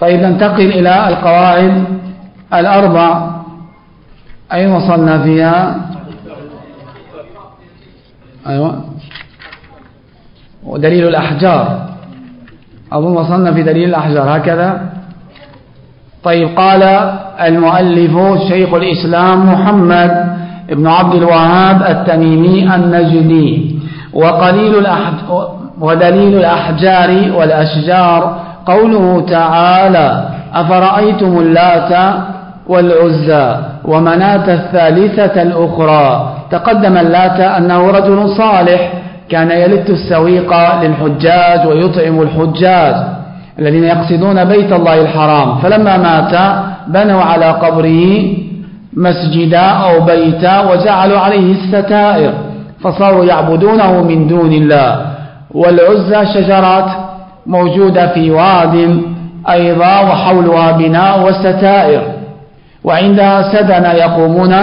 طيب ننتقل إلى القواعد الأربع. أين وصلنا فيها؟ أيوة. ودليل الأحجار. أظن وصلنا في دليل الأحجار هكذا. طيب قال المؤلف شيخ الإسلام محمد ابن عبد الوهاب التميمي النجدي. وقليل ودليل الأحجار والأشجار قوله تعالى أفرأيتم اللات والعزى ومناة الثالثة الأخرى؟ تقدم اللات أنه رجل صالح كان يلت السويق للحجاج ويطعم الحجاج الذين يقصدون بيت الله الحرام. فلما مات بنوا على قبره مسجدا أو بيتا وجعلوا عليه الستائر فصاروا يعبدونه من دون الله. والعزى شجرات موجودة في واد أيضا وحولها بناء وستائر وعندها سدن يقومون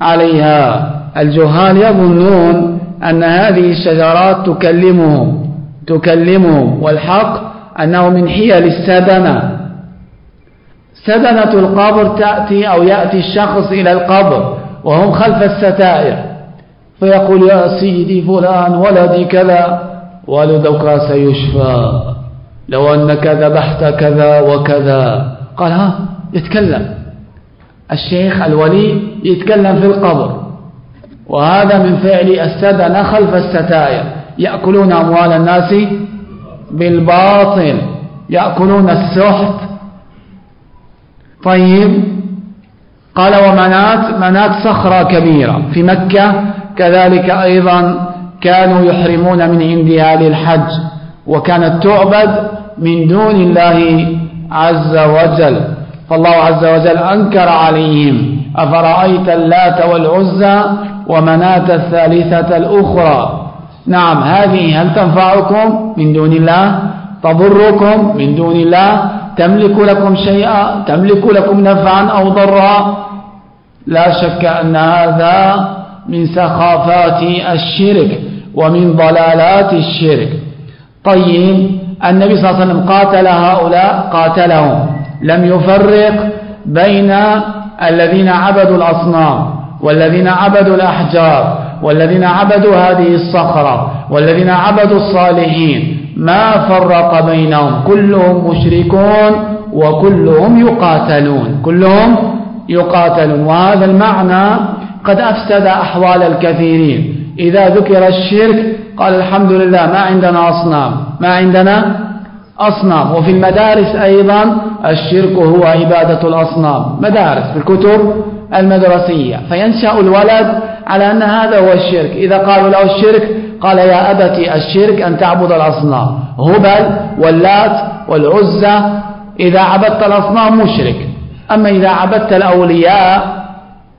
عليها. الجهال يظنون أن هذه الشجرات تكلمهم تكلمهم والحق أنه من حيل السدنة سدنة القبر تأتي أو يأتي الشخص إلى القبر وهم خلف الستائر. فيقول يا سيدي فلان ولدي كذا. والدك سيشفى. لو أنك ذبحت كذا وكذا. قال ها يتكلم. الشيخ الولي يتكلم في القبر. وهذا من فعل السدنة خلف الستائر يأكلون أموال الناس بالباطل. يأكلون السحت. طيب. قال ومنات منات صخرة كبيرة في مكة. كذلك أيضا كانوا يحرمون من عندها للحج وكانت تعبد من دون الله عز وجل. فالله عز وجل أنكر عليهم أفرأيت اللات والعزى ومناة الثالثة الأخرى؟ نعم هذه هل تنفعكم من دون الله؟ تضركم من دون الله؟ تملك لكم شيئا؟ تملك لكم نفعا أو ضرا؟ لا شك أن هذا من سخافات الشرك ومن ضلالات الشرك. طيب النبي صلى الله عليه وسلم قاتل هؤلاء قاتلهم. لم يفرق بين الذين عبدوا الأصنام والذين عبدوا الأحجار والذين عبدوا هذه الصخرة والذين عبدوا الصالحين. ما فرق بينهم؟ كلهم مشركون وكلهم يقاتلون. كلهم يقاتلون. وهذا المعنى قد أفسد أحوال الكثيرين. إذا ذكر الشرك قال الحمد لله ما عندنا أصنام ما عندنا أصنام. وفي المدارس أيضا الشرك هو عبادة الأصنام. مدارس في الكتب المدرسية. فينشأ الولد على أن هذا هو الشرك. إذا قالوا له الشرك قال يا أبتي الشرك أن تعبد الأصنام. هبل واللات والعزة إذا عبدت الأصنام مشرك. أما إذا عبدت الأولياء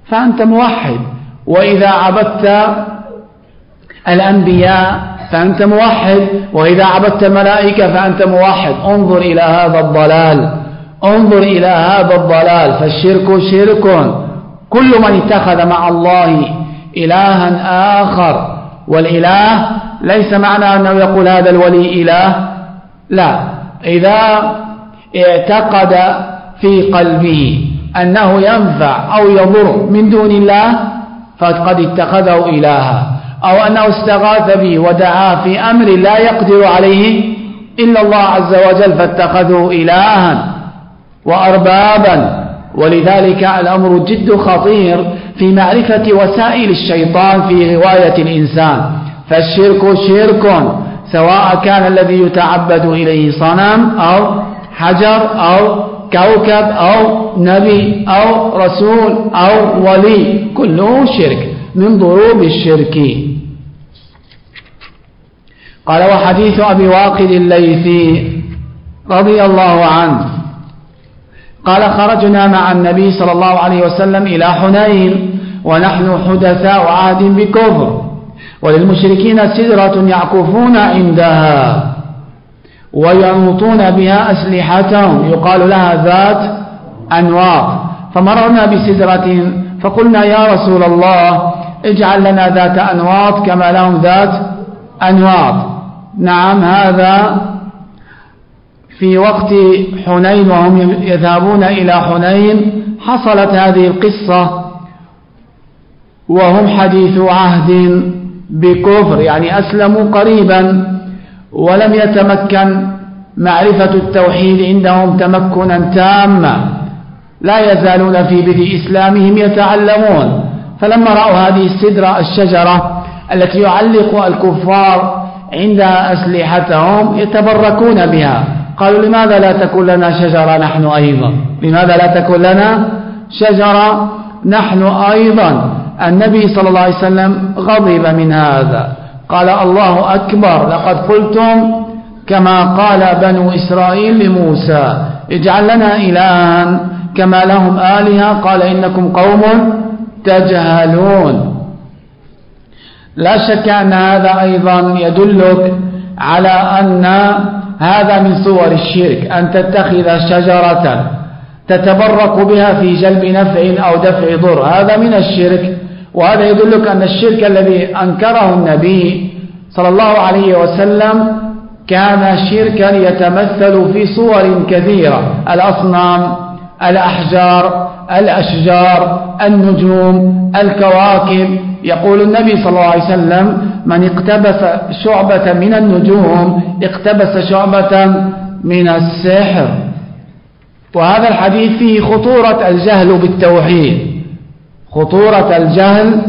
فأنت موحد. وإذا عبدت الأنبياء فأنت موحد. وإذا عبدت الملائكة فأنت موحد. انظر إلى هذا الضلال. انظر إلى هذا الضلال. فالشرك شرك. كل من اتخذ مع الله إلها آخر. والإله ليس معنى أنه يقول هذا الولي إله. لا. إذا اعتقد في قلبه أنه ينفع أو يضر من دون الله فقد اتخذه إلها. أو أنه استغاث به ودعا في أمر لا يقدر عليه إلا الله عز وجل فاتخذوا إلها وأربابا. ولذلك الأمر جد خطير في معرفة وسائل الشيطان في غواية الإنسان. فالشرك شرك سواء كان الذي يتعبد إليه صنم أو حجر أو كوكب أو نبي أو رسول أو ولي كله شرك من ضروب الشرك. قال وحديث أبي واقد الليثي رضي الله عنه. قال خرجنا مع النبي صلى الله عليه وسلم إلى حنين ونحن حدثاء عهد بكفر وللمشركين سدرة يعكفون عندها. وينوطون بها أسلحتهم. يقال لها ذات أنواط فمررنا بسدرة فقلنا يا رسول الله اجعل لنا ذات أنواط كما لهم ذات أنواط نعم هذا في وقت حنين وهم يذهبون إلى حنين. حصلت هذه القصة وهم حديث عهد بكفر يعني أسلموا قريبا. ولم يتمكن معرفة التوحيد عندهم تمكنا تاما. لا يزالون في بدء إسلامهم يتعلمون. فلما رأوا هذه السدرة الشجرة التي يعلق الكفار عندها أسلحتهم يتبركون بها. قالوا لماذا لا تكون لنا شجرة نحن أيضا؟ لماذا لا تكون لنا شجرة نحن أيضا؟ النبي صلى الله عليه وسلم غضب من هذا. قال الله أكبر لقد قلتم كما قال بنو إسرائيل لموسى اجعل لنا إلها كما لهم آلهة قال إنكم قوم تجهلون لا شك أن هذا أيضا يدلك على أن هذا من صور الشرك أن تتخذ شجرة تتبرك بها في جلب نفع أو دفع ضر هذا من الشرك وهذا يدلك أن الشرك الذي أنكره النبي صلى الله عليه وسلم كان شركا يتمثل في صور كثيرة الأصنام الأحجار الأشجار النجوم الكواكب. يقول النبي صلى الله عليه وسلم من اقتبس شعبة من النجوم اقتبس شعبة من السحر. وهذا الحديث فيه خطورة الجهل بالتوحيد. خطورة الجهل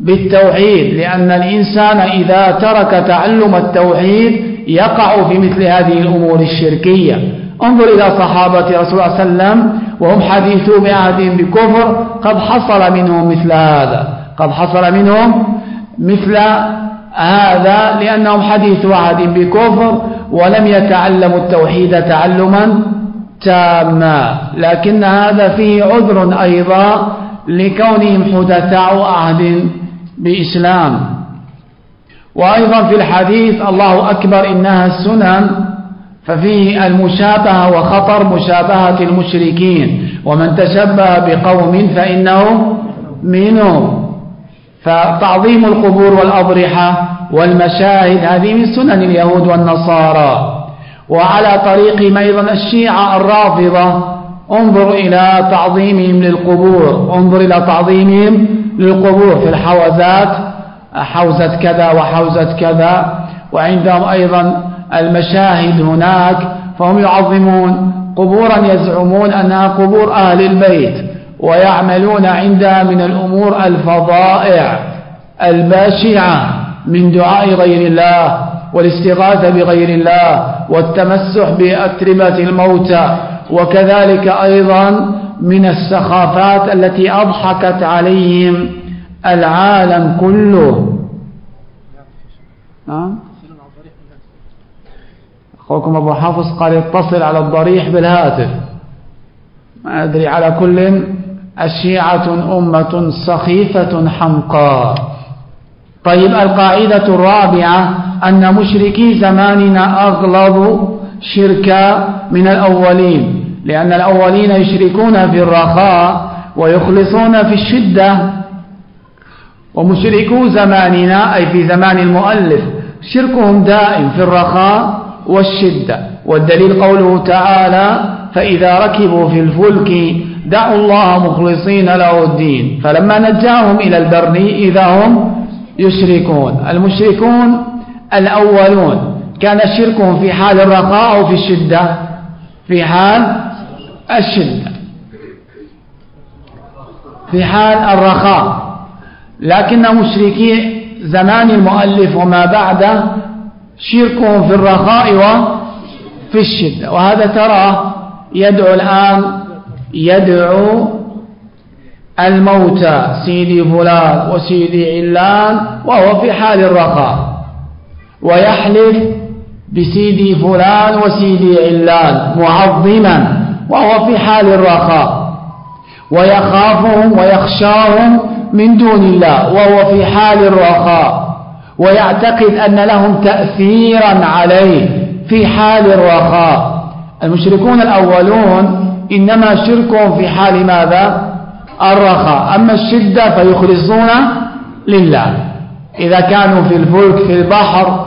بالتوحيد لأن الإنسان إذا ترك تعلم التوحيد يقع في مثل هذه الأمور الشركية. انظر إلى صحابة رسول الله صلى الله عليه وسلم وهم حديثوا بعهدهم بكفر قد حصل منهم مثل هذا قد حصل منهم مثل هذا لأنهم حديثوا عهد بكفر ولم يتعلموا التوحيد تعلما تاما. لكن هذا فيه عذر أيضا لكونهم حدثاء عهد بإسلام. وأيضا في الحديث الله أكبر إنها السنن ففيه المشابهة وخطر مشابهة المشركين. ومن تشبه بقوم فإنه منهم. فتعظيم القبور والأضرحة والمشاهد هذه من سنن اليهود والنصارى. وعلى طريقهم أيضا الشيعة الرافضة انظر إلى تعظيمهم للقبور. انظر إلى تعظيمهم للقبور. في الحوزات حوزة كذا وحوزة كذا وعندهم أيضا المشاهد هناك فهم يعظمون. قبورا يزعمون أنها قبور أهل البيت ويعملون عندها من الأمور الفضائع الباشعة من دعاء غير الله والاستغاثة بغير الله والتمسح بأتربة الموتى. وكذلك أيضا من السخافات التي أضحكت عليهم العالم كله. أخوكم أبو حافظ قال اتصل على الضريح بالهاتف. ما أدري على كل الشيعة أمة سخيفة حمقاء طيب القاعدة الرابعة أن مشركي زماننا أغلظ شركا من الأولين. لأن الأولين يشركون في الرخاء ويخلصون في الشدة. ومشركو زماننا أي في زمان المؤلف شركهم دائم في الرخاء والشدة. والدليل قوله تعالى فإذا ركبوا في الفلك دعوا الله مخلصين له الدين. فلما نجاهم إلى البر إذا هم يشركون. المشركون الأولون. كان شركهم في حال الرخاء أو في الشدة؟ في حال الشدة. في حال الرخاء. لكن مشركي زمان المؤلف وما بعده شركهم في الرخاء وفي الشدة. وهذا ترى يدعو الآن يدعو الموتى سيدي فلان وسيدي علان وهو في حال الرخاء. ويحلف بسيدي فلان وسيدي علان معظما. وهو في حال الرخاء. ويخافهم ويخشاهم من دون الله. وهو في حال الرخاء. ويعتقد أن لهم تأثيرا عليه في حال الرخاء. المشركون الأولون إنما شركهم في حال ماذا؟ الرخاء. أما الشدة فيخلصون لله. إذا كانوا في الفلك في البحر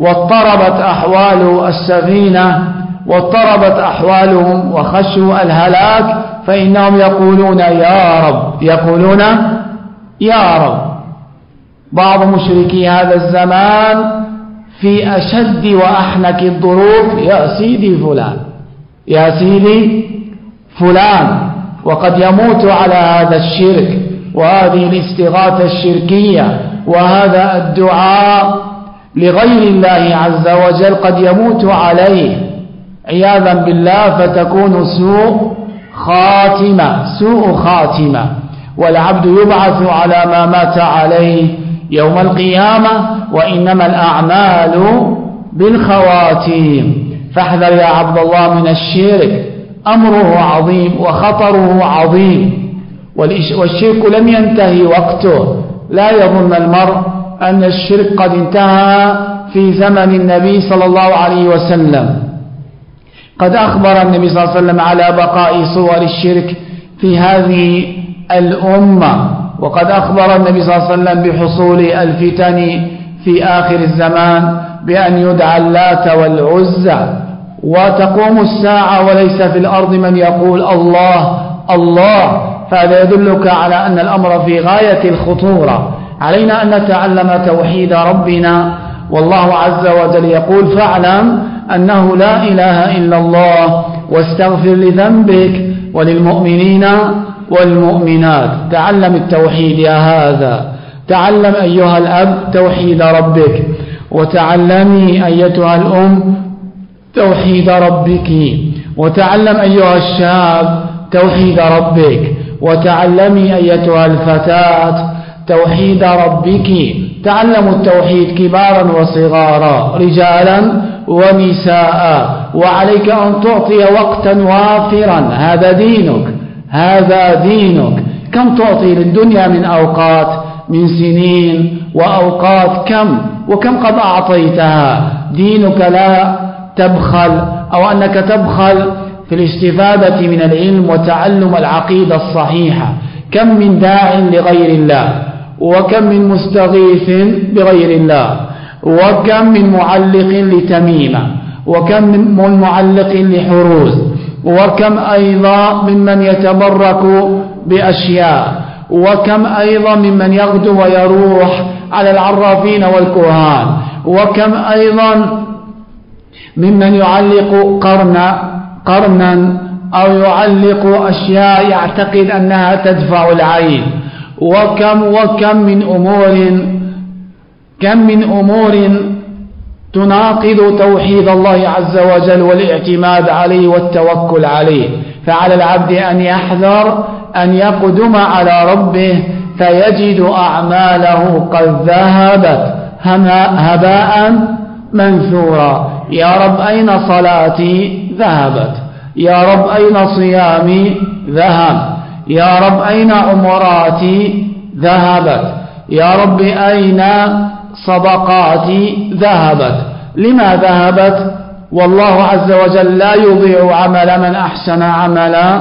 واضطربت أحوال السفينة واضطربت أحوالهم وخشوا الهلاك فإنهم يقولون يا رب يقولون يا رب. بعض مشركي هذا الزمان في أشد وأحنك الظروف يا سيدي فلان يا سيدي فلان وقد يموت على هذا الشرك وهذه الاستغاثة الشركية وهذا الدعاء لغير الله عز وجل قد يموت عليه. عياذا بالله فتكون سوء خاتمة سوء خاتمة. والعبد يبعث على ما مات عليه يوم القيامة وإنما الأعمال بالخواتيم. فاحذر يا عبد الله من الشرك. أمره عظيم وخطره عظيم. والشرك لم ينتهي وقته. لا يظن المرء أن الشرك قد انتهى في زمن النبي صلى الله عليه وسلم. قد أخبر النبي صلى الله عليه وسلم على بقاء صور الشرك في هذه الأمة. وقد أخبر النبي صلى الله عليه وسلم بحصول الفتن في آخر الزمان بأن يدعى اللات والعزى وتقوم الساعة وليس في الأرض من يقول الله الله. فهذا يدلك على أن الأمر في غاية الخطورة. علينا أن نتعلم توحيد ربنا. والله عز وجل يقول فاعلم أنه لا إله إلا الله واستغفر لذنبك وللمؤمنين والمؤمنات. تعلم التوحيد يا هذا. تعلم أيها الأب توحيد ربك. وتعلمي أيتها الأم توحيد ربك. وتعلم أيها الشاب توحيد ربك. وتعلمي أيتها الفتاة توحيد ربك. تعلموا التوحيد كبارا وصغارا. رجالا ونساء وعليك أن تعطي وقتا وافرا. هذا دينك هذا دينك. كم تعطي للدنيا من أوقات؟ من سنين وأوقات كم؟ وكم قد أعطيتها؟ دينك لا تبخل أو أنك تبخل في الاستفادة من العلم وتعلم العقيدة الصحيحة. كم من داع لغير الله وكم من مستغيث بغير الله. وكم من معلق لتميمة وكم من معلق لحروز وكم أيضا ممن يتبرك بأشياء وكم أيضا ممن يغدو ويروح على العرافين والكهان وكم أيضا ممن يعلق قرنا قرنا أو يعلق أشياء يعتقد أنها تدفع العين وكم وكم من أمور كم من أمور تناقض توحيد الله عز وجل والاعتماد عليه والتوكل عليه. فعلى العبد أن يحذر أن يقدم على ربه فيجد أعماله قد ذهبت هباء منثورا. يا رب أين صلاتي؟ ذهبت. يا رب أين صيامي؟ ذهب. يا رب أين عمراتي ذهبت. يا رب أين صدقاتي ذهبت. لما ذهبت؟ والله عز وجل لا يضيع عمل من أحسن عملا.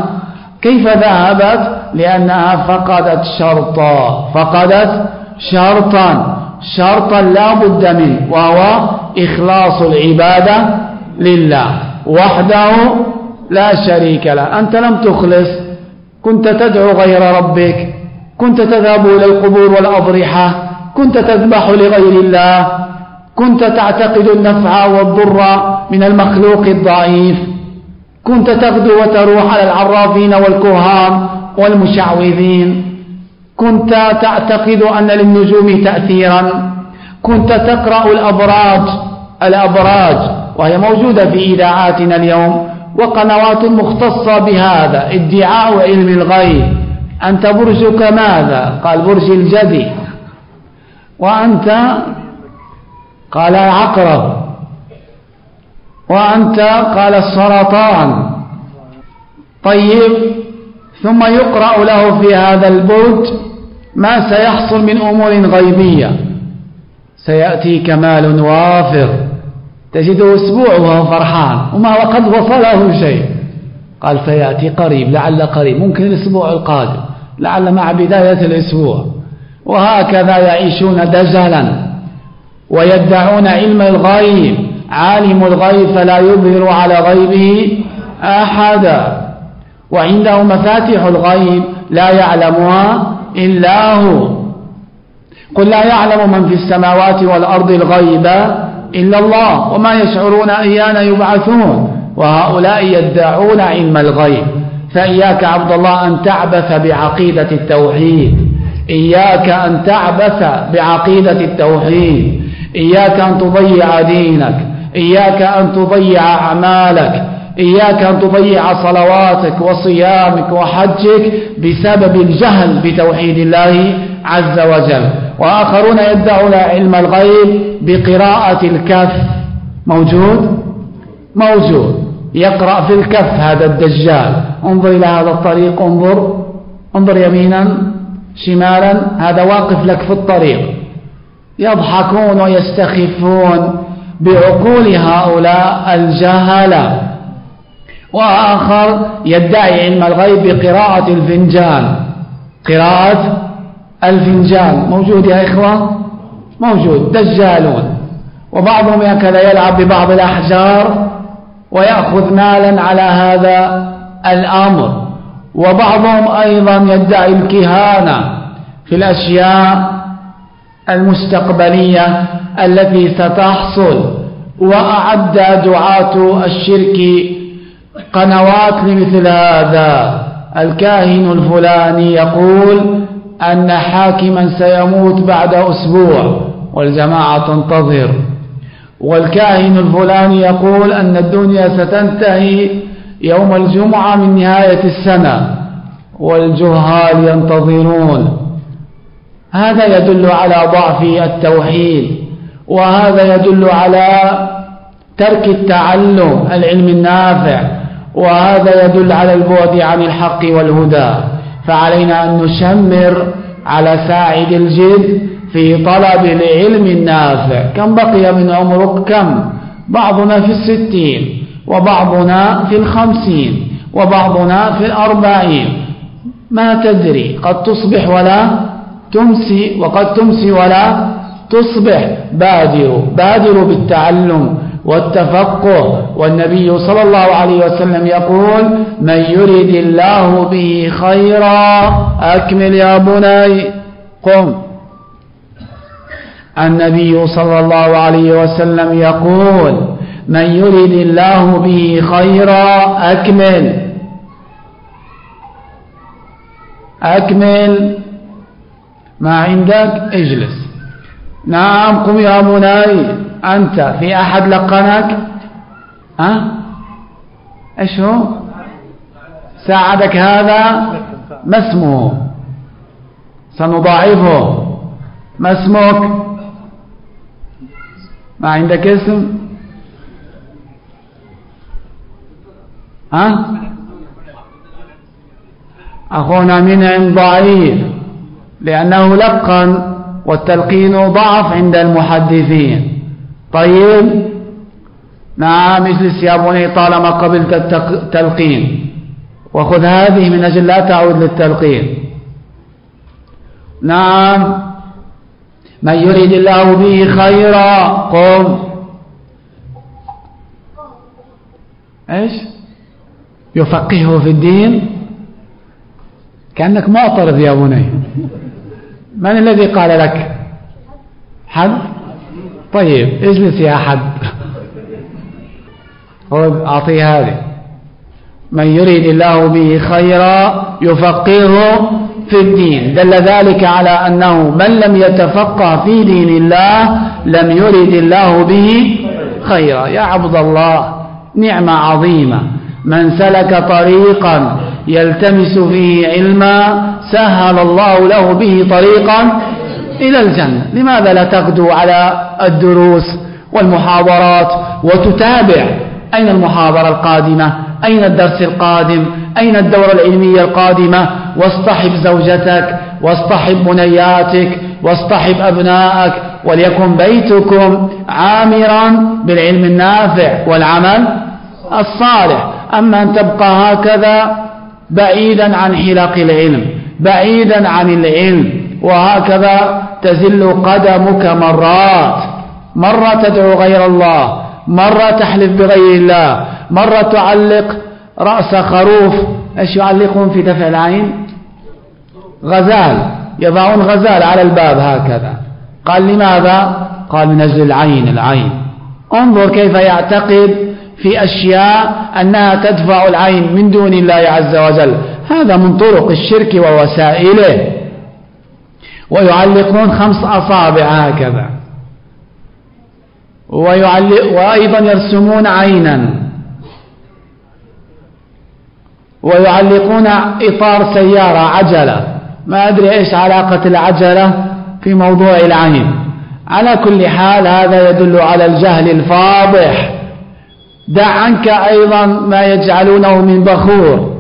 كيف ذهبت؟ لأنها فقدت شرطا. فقدت شرطا. شرطا لا بد منه وهو إخلاص العبادة لله. وحده لا شريك له. أنت لم تخلص. كنت تدعو غير ربك. كنت تذهب إلى القبور والأضرحة. كنت تذبح لغير الله كنت تعتقد النفع والضر من المخلوق الضعيف كنت تغدو وتروح على العرافين والكهان والمشعوذين كنت تعتقد أن للنجوم تأثيرا كنت تقرأ الأبراج الأبراج وهي موجودة في إذاعاتنا اليوم وقنوات مختصة بهذا ادعاء علم الغيب أنت برجك ماذا؟ قال برج الجدي. وأنت قال العقرب وأنت قال السرطان طيب ثم يقرأ له في هذا البرج ما سيحصل من أمور غيبية. سيأتي كمال وافر. تجده أسبوع وهو فرحان. وما وقد وصله شيء. قال سيأتي قريب لعل قريب. ممكن الأسبوع القادم. لعل مع بداية الأسبوع. وهكذا يعيشون دجلا ويدعون علم الغيب عالم الغيب فلا يظهر على غيبه أحدا وعنده مفاتيح الغيب لا يعلمها إلا هو. قل لا يعلم من في السماوات والأرض الغيب إلا الله وما يشعرون أيان يبعثون. وهؤلاء يدعون علم الغيب. فإياك عبد الله أن تعبث بعقيدة التوحيد. إياك أن تعبث بعقيدة التوحيد إياك أن تضيع دينك إياك أن تضيع أعمالك إياك أن تضيع صلواتك وصيامك وحجك بسبب الجهل بتوحيد الله عز وجل. وآخرون يدعون علم الغيب بقراءة الكف موجود؟ موجود. يقرأ في الكف هذا الدجال. انظر إلى هذا الطريق انظر. انظر يمينا. شمالا هذا واقف لك في الطريق. يضحكون ويستخفون بعقول هؤلاء الجهلة وآخر يدعي علم الغيب بقراءة الفنجان. قراءة الفنجان. موجود يا إخوة؟ موجود. دجالون. وبعضهم هكذا يلعب ببعض الأحجار ويأخذ مالا على هذا الأمر. وبعضهم أيضا يدعي الكهانة في الأشياء المستقبلية التي ستحصل وأعد دعاة الشرك قنوات لمثل هذا. الكاهن الفلاني يقول أن حاكما سيموت بعد أسبوع والجماعة تنتظر. والكاهن الفلاني يقول أن الدنيا ستنتهي يوم الجمعة من نهاية السنة والجهال ينتظرون. هذا يدل على ضعف التوحيد وهذا يدل على ترك التعلم العلم النافع وهذا يدل على البعد عن الحق والهدى. فعلينا أن نشمر على ساعد الجد في طلب العلم النافع. كم بقي من عمرك؟ كم؟ بعضنا في الستين. وبعضنا في الخمسين وبعضنا في الأربعين. ما تدري قد تصبح ولا تمسي وقد تمسي ولا تصبح. بادروا بادروا بالتعلم والتفقه. والنبي صلى الله عليه وسلم يقول من يريد الله به خيرا أكمل يا بني. قم. النبي صلى الله عليه وسلم يقول من يريد الله به خيرا أكمل. أكمل. ما عندك؟ اجلس. نعم قم يا بني أنت في أحد لقنك ها؟ إيش هو ساعدك هذا؟ ما اسمه؟ سنضاعفه. ما اسمك؟ ما عندك اسم؟ ها؟ أخونا منعم ضعيف لأنه لقن والتلقين ضعف عند المحدثين. طيب نعم اجلس يا بني طالما قبلت التلقين. وخذ هذه من أجل لا تعود للتلقين. نعم. من يريد الله به خيرا قم. إيش؟ يفقهه في الدين كأنك معترض يا بني. من الذي قال لك؟ حد؟ طيب اجلس يا حد. أعطيه هذه. من يريد الله به خيرا يفقهه في الدين. دل ذلك على أنه من لم يتفقه في دين الله لم يرد الله به خيرا. يا عبد الله نعمة عظيمة. من سلك طريقا يلتمس فيه علما سهل الله له به طريقا إلى الجنة. لماذا لا تغدو على الدروس والمحاضرات وتتابع؟ أين المحاضرة القادمة؟ أين الدرس القادم؟ أين الدورة العلمية القادمة؟ واصطحب زوجتك واصطحب بنياتك واصطحب أبنائك وليكن بيتكم عامرا بالعلم النافع والعمل الصالح. أما أن تبقى هكذا بعيدا عن حلق العلم بعيدا عن العلم وهكذا تزل قدمك مرات. مرة تدعو غير الله مرة تحلف بغير الله مرة تعلق رأس خروف. إيش يعلقون في دفع العين؟ غزال. يضعون غزال على الباب هكذا. قال لماذا؟ قال من أجل العين العين. انظر كيف يعتقد في أشياء أنها تدفع العين من دون الله عز وجل. هذا من طرق الشرك ووسائله. ويعلقون خمس أصابع هكذا. ويعلق وأيضا يرسمون عينا. ويعلقون إطار سيارة عجلة. ما أدري إيش علاقة العجلة في موضوع العين. على كل حال هذا يدل على الجهل الفاضح. دع عنك أيضا ما يجعلونه من بخور.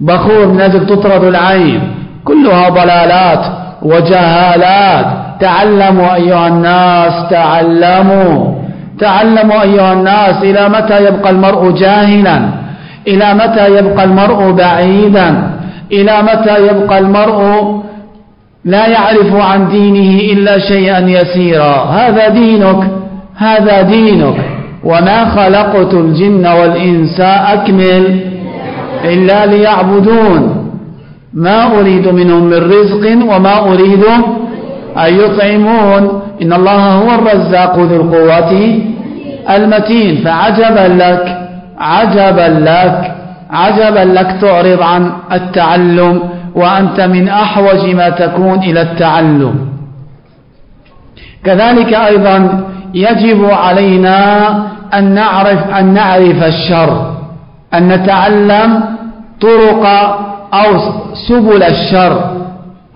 بخور من أجل تطرد العين. كلها ضلالات وجهالات. تعلموا أيها الناس تعلموا. تعلموا أيها الناس إلى متى يبقى المرء جاهلا. إلى متى يبقى المرء بعيدا. إلى متى يبقى المرء لا يعرف عن دينه إلا شيئا يسيرا. هذا دينك هذا دينك. وما خلقت الجن والإنس أكمل إلا ليعبدون. ما أريد منهم من رزق وما أريد أن يطعمون. إن الله هو الرزاق ذو القوة المتين. فعجبا لك عجبا لك عجبا لك تعرض عن التعلم وأنت من أحوج ما تكون إلى التعلم. كذلك أيضا يجب علينا أن نعرف أن نعرف الشر أن نتعلم طرق أو سبل الشر.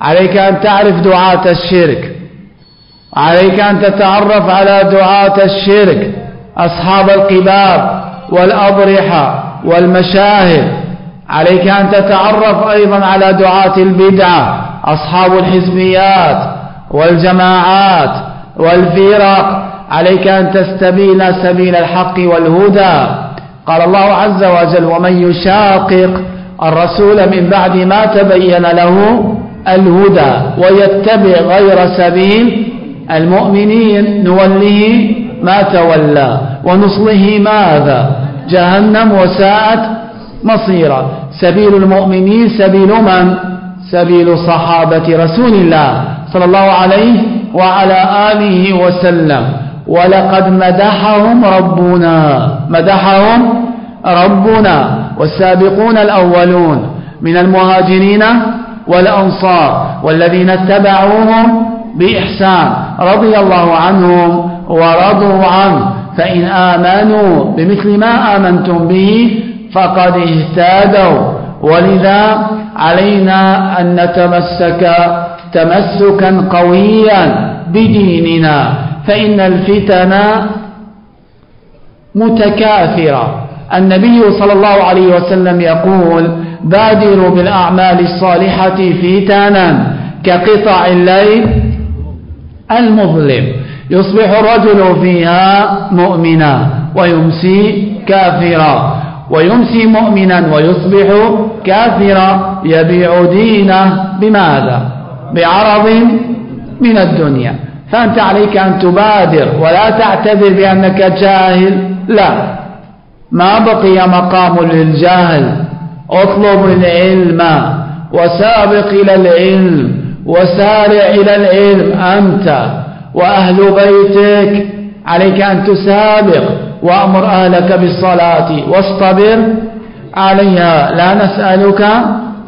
عليك أن تعرف دعاة الشرك. عليك أن تتعرف على دعاة الشرك. أصحاب القباب والأضرحة والمشاهد. عليك أن تتعرف أيضا على دعاة البدعة أصحاب الحزبيات والجماعات والفرق. عليك أن تستبين سبيل الحق والهدى. قال الله عز وجل ومن يشاقق الرسول من بعد ما تبين له الهدى ويتبع غير سبيل المؤمنين نوله ما تولى ونصله ماذا؟ جهنم وساءت مصيرا. سبيل المؤمنين سبيل من؟ سبيل صحابة رسول الله صلى الله عليه وعلى آله وسلم. ولقد مدحهم ربنا مدحهم ربنا والسابقون الأولون من المهاجرين والأنصار والذين اتبعوهم بإحسان رضي الله عنهم ورضوا عنه. فإن آمنوا بمثل ما آمنتم به فقد اهتادوا. ولذا علينا أن نتمسك تمسكا قويا بديننا فإن الفتن متكاثرة. النبي صلى الله عليه وسلم يقول بادروا بالأعمال الصالحة فتانا كقطع الليل المظلم. يصبح الرجل فيها مؤمنا ويمسي كافرا ويمسي مؤمنا ويصبح كافرا. يبيع دينه بماذا؟ بعرض من الدنيا. فأنت عليك أن تبادر ولا تعتذر بأنك جاهل. لا. ما بقي مقام للجاهل اطلب العلم وسابق إلى العلم وسارع إلى العلم. أنت وأهل بيتك عليك أن تسابق وأمر أهلك بالصلاة واصطبر عليها. لا نسألك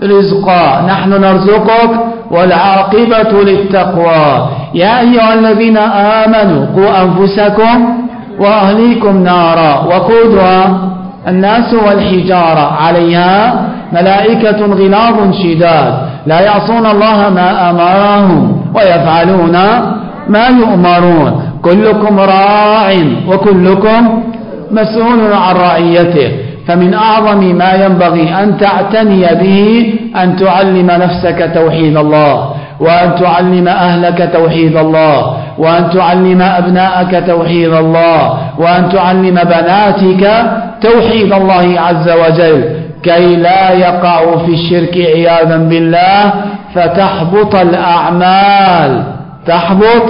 رزقا نحن نرزقك والعاقبة للتقوى. يا أيها الذين آمنوا قوا أنفسكم وأهليكم نارا وقودها الناس والحجارة. عليها ملائكة غلاظ شداد. لا يعصون الله ما أمرهم ويفعلون ما يؤمرون. كلكم راع وكلكم مسؤول عن رعيته. فمن أعظم ما ينبغي أن تعتني به أن تعلم نفسك توحيد الله وأن تعلم أهلك توحيد الله وأن تعلم أبناءك توحيد الله وأن تعلم بناتك توحيد الله عز وجل. كي لا يقعوا في الشرك عياذا بالله فتحبط الأعمال تحبط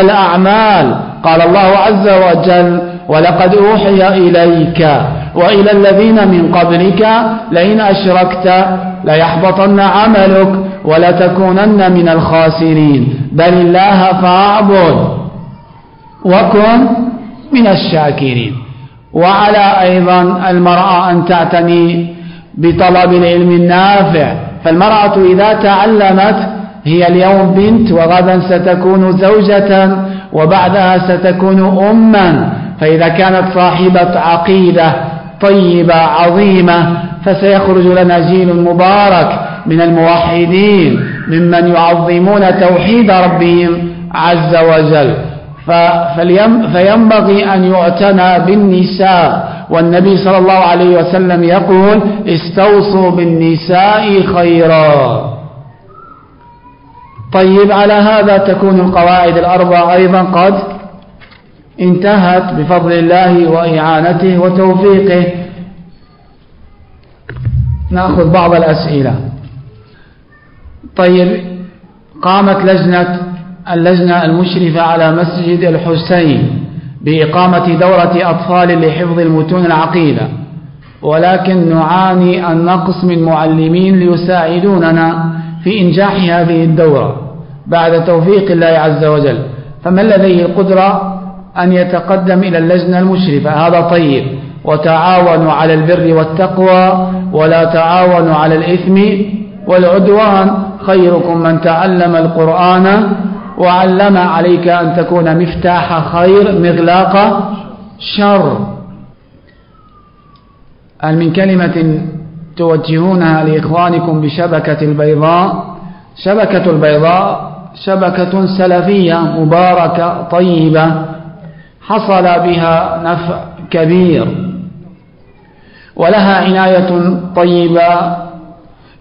الأعمال. قال الله عز وجل ولقد أوحي إليك وإلى الذين من قبلك لئن أشركت ليحبطن عملك ولتكونن من الخاسرين. بل الله فاعبد وكن من الشاكرين. وعلى أيضا المرأة أن تعتني بطلب العلم النافع. فالمرأة إذا تعلمت هي اليوم بنت وغدا ستكون زوجة وبعدها ستكون أما. فإذا كانت صاحبة عقيدة طيبة عظيمة فسيخرج لنا جيل مبارك من الموحدين ممن يعظمون توحيد ربهم عز وجل. فينبغي أن يعتنى بالنساء. والنبي صلى الله عليه وسلم يقول استوصوا بالنساء خيرا. طيب على هذا تكون القواعد الأربع أيضا. قد انتهت بفضل الله وإعانته وتوفيقه. نأخذ بعض الأسئلة. طيب قامت لجنة اللجنة المشرفة على مسجد الحسين بإقامة دورة أطفال لحفظ المتون العقيدة. ولكن نعاني النقص من معلمين ليساعدوننا في إنجاح هذه الدورة. بعد توفيق الله عز وجل فمن لديه القدرة أن يتقدم إلى اللجنة المشرفة. هذا طيب. وتعاونوا على البر والتقوى ولا تعاونوا على الإثم والعدوان. خيركم من تعلم القرآن وعلم عليك أن تكون مفتاح خير مغلاق شر. هل من كلمة توجهونها لإخوانكم بشبكة البيضاء؟ شبكة البيضاء شبكة سلفية مباركة طيبة. حصل بها نفع كبير ولها عناية طيبة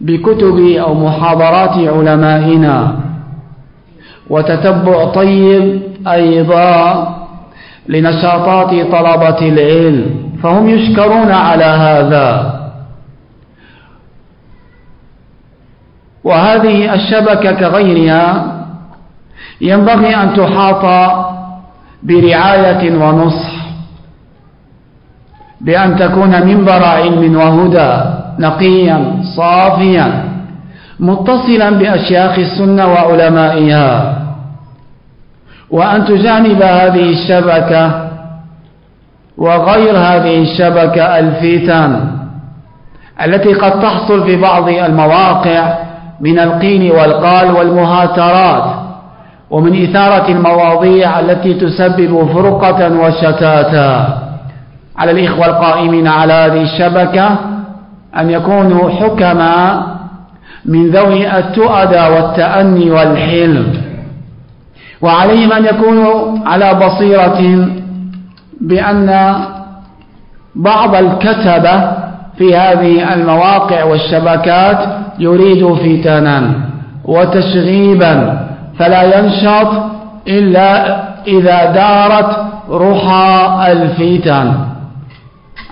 بكتب أو محاضرات علمائنا وتتبع طيب أيضا لنشاطات طلبة العلم فهم يشكرون على هذا. وهذه الشبكة كغيرها ينبغي أن تحاط برعاية ونصح بأن تكون منبر علم وهدى نقيا صافيا متصلا بأشياخ السنة وعلمائها. وأن تجانب هذه الشبكة وغير هذه الشبكة الفتن التي قد تحصل في بعض المواقع من القيل والقال والمهاترات. ومن إثارة المواضيع التي تسبب فرقة وشتاتا على الإخوة القائمين على هذه الشبكة أن يكونوا حكما من ذوي التؤدى والتأني والحلم. وعليهم أن يكونوا على بصيرة بأن بعض الكتبة في هذه المواقع والشبكات يريد فتنا وتشغيبا. فلا ينشط إلا إذا دارت رحى الفتن.